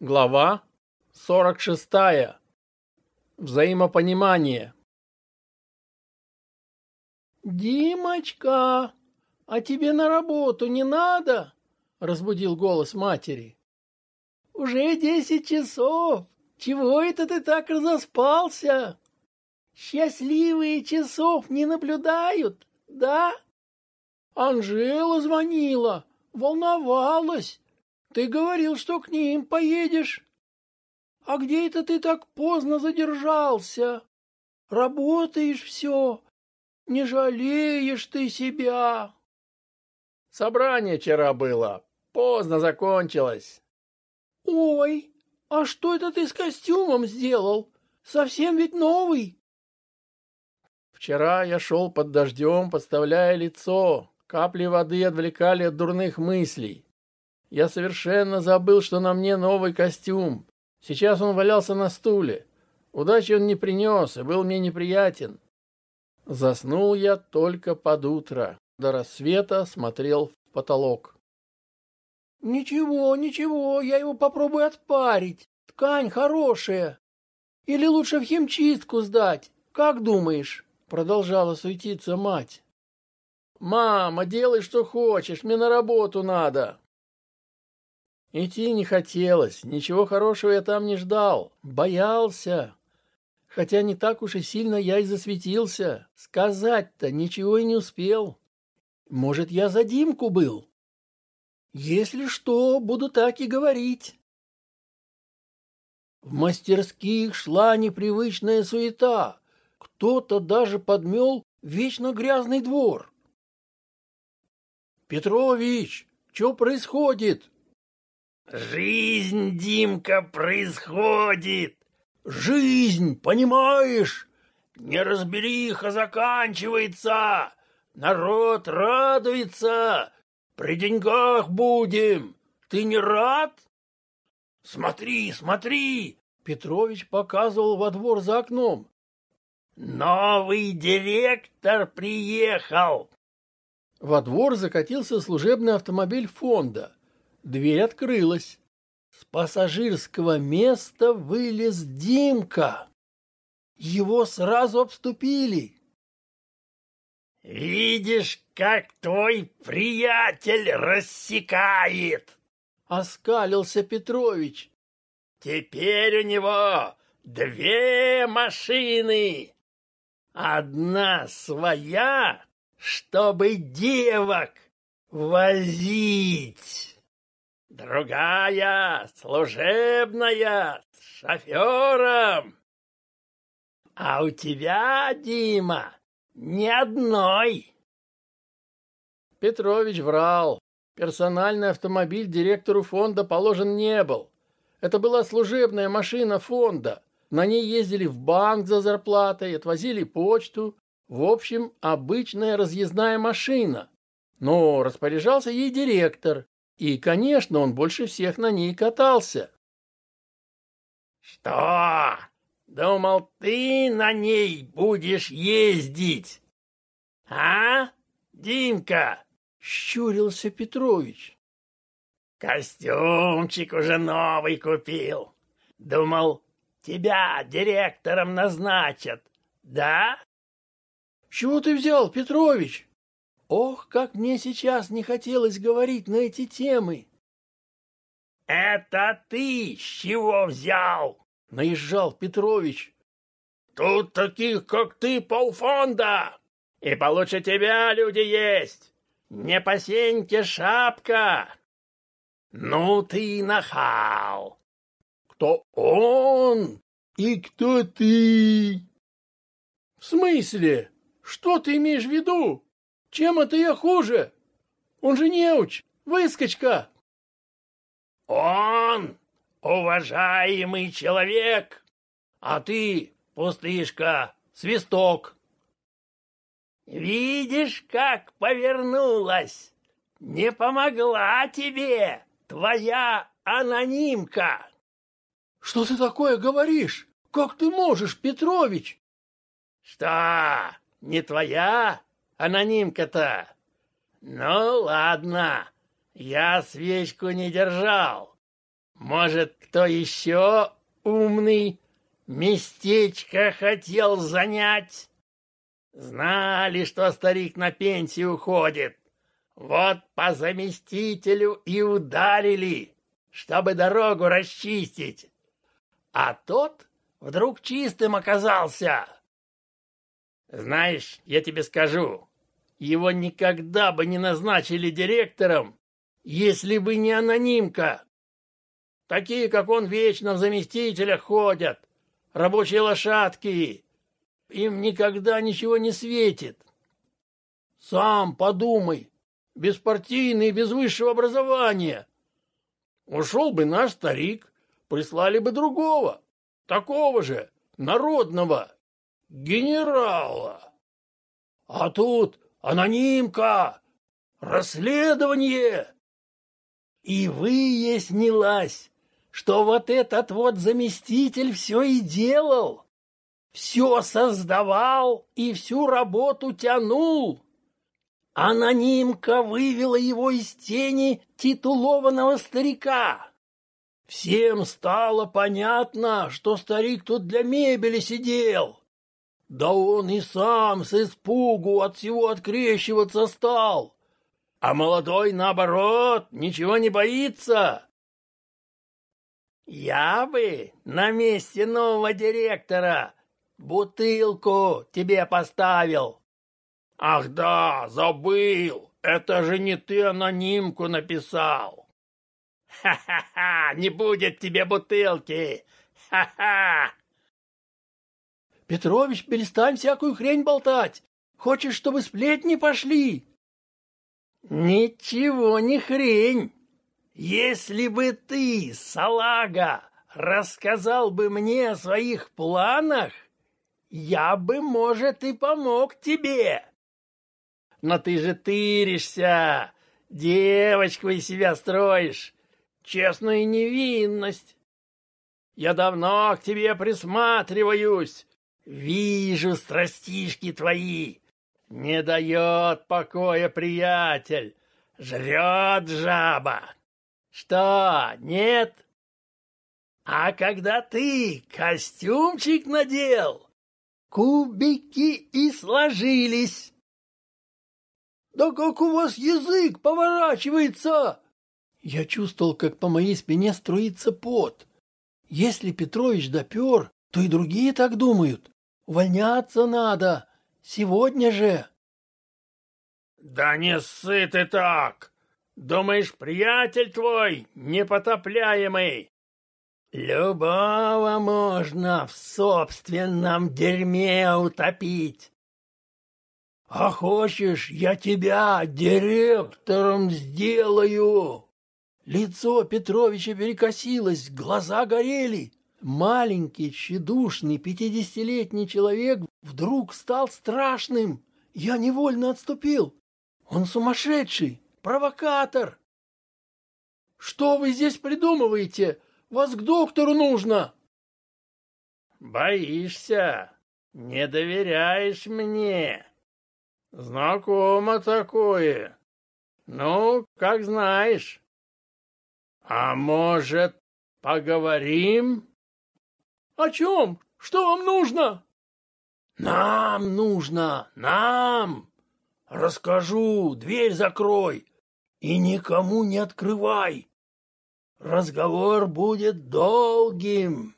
Глава 46. Взаимопонимание. «Димочка, а тебе на работу не надо?» — разбудил голос матери. «Уже десять часов. Чего это ты так разоспался? Счастливые часов не наблюдают, да?» «Анжела звонила, волновалась. Ты говорил, что к ним поедешь. А где это ты так поздно задержался? Работаешь все, не жалеешь ты себя. Собрание вчера было, поздно закончилось. Ой, а что это ты с костюмом сделал? Совсем ведь новый. Вчера я шел под дождем, подставляя лицо. Капли воды отвлекали от дурных мыслей. Я совершенно забыл, что на мне новый костюм. Сейчас он валялся на стуле. Удачи он не принес и был мне неприятен. Заснул я только под утро. До рассвета смотрел в потолок. Ничего, ничего, я его попробую отпарить. Ткань хорошая. Или лучше в химчистку сдать. Как думаешь? Продолжала суетиться мать. Мама, делай что хочешь, мне на работу надо. Идти не хотелось, ничего хорошего я там не ждал, боялся. Хотя не так уж и сильно я и засветился. Сказать-то ничего и не успел. Может, я за Димку был? Если что, буду так и говорить. В мастерских шла непривычная суета. Кто-то даже подмел вечно грязный двор. «Петрович, что происходит?» Жизнь, Димка, происходит. Жизнь, понимаешь? Неразбериха заканчивается. Народ радуется. При деньгах будем. Ты не рад? Смотри, смотри. Петрович показывал во двор за окном. Новый директор приехал. Во двор закатился служебный автомобиль фонда. Дверь открылась. С пассажирского места вылез Димка. Его сразу обступили. «Видишь, как твой приятель рассекает!» — оскалился Петрович. «Теперь у него две машины. Одна своя, чтобы девок возить». Другая служебная с шофером. А у тебя, Дима, ни одной. Петрович врал. Персональный автомобиль директору фонда положен не был. Это была служебная машина фонда. На ней ездили в банк за зарплатой, отвозили почту. В общем, обычная разъездная машина. Но распоряжался ей директор, и, конечно, он больше всех на ней катался. «Что? Думал, ты на ней будешь ездить? А, Димка?» — щурился Петрович. «Костюмчик уже новый купил. Думал, тебя директором назначат, да?» «Чего ты взял, Петрович?» Ох, как мне сейчас не хотелось говорить на эти темы. Это ты с чего взял? Наезжал Петрович. Тут таких, как ты, полфонда. И получше тебя люди есть. Не по сеньке шапка. Ну ты нахал. Кто он? И кто ты? В смысле? Что ты имеешь в виду? Чем это я хуже? Он же неуч, выскочка. Он уважаемый человек, а ты пустышка, свисток. Видишь, как повернулась? Не помогла тебе твоя анонимка. Что ты такое говоришь? Как ты можешь, Петрович? Что, не твоя? Анонимка-то? Ну, ладно, я свечку не держал. Может, кто еще умный местечко хотел занять? Знали, что старик на пенсию уходит. Вот по заместителю и ударили, чтобы дорогу расчистить. А тот вдруг чистым оказался. Знаешь, я тебе скажу, его никогда бы не назначили директором, если бы не анонимка. Такие, как он, вечно в заместителях ходят, рабочие лошадки. Им никогда ничего не светит. Сам подумай, беспартийный, без высшего образования. Ушел бы наш старик, прислали бы другого, такого же, народного, генерала. А тут анонимка, расследование. И выяснилось, что вот этот вот заместитель все и делал, все создавал и всю работу тянул. Анонимка вывела его из тени титулованного старика. Всем стало понятно, что старик тут для мебели сидел. Да он и сам с испугу от всего открещиваться стал. А молодой, наоборот, ничего не боится. Я бы на месте нового директора бутылку тебе поставил. Ах да, забыл. Это же не ты анонимку написал. Ха-ха-ха, не будет тебе бутылки. Ха-ха. Петрович, перестань всякую хрень болтать. Хочешь, чтобы сплетни пошли? Ничего не хрень. Если бы ты, салага, рассказал бы мне о своих планах, я бы, может, и помог тебе. Но ты же тыришься, девочку из себя строишь, честную невинность. Я давно к тебе присматриваюсь, вижу страстишки твои. Не дает покоя приятель, жрет жаба. Что, нет? А когда ты костюмчик надел, кубики и сложились. Да как у вас язык поворачивается! Я чувствовал, как по моей спине струится пот. Если Петрович допер, то и другие так думают. Увольняться надо. Сегодня же. Да не ссы ты так! Думаешь, приятель твой непотопляемый? Любого можно в собственном дерьме утопить. А хочешь, я тебя директором сделаю? Лицо Петровича перекосилось, глаза горели. Маленький, тщедушный, пятидесятилетний человек вдруг стал страшным. Я невольно отступил. Он сумасшедший, провокатор. Что вы здесь придумываете? Вас к доктору нужно. Боишься? Не доверяешь мне? Знакомо такое. Ну, как знаешь. А может, поговорим? О чем? Что вам нужно? Нам нужно, нам. Расскажу, дверь закрой и никому не открывай. Разговор будет долгим.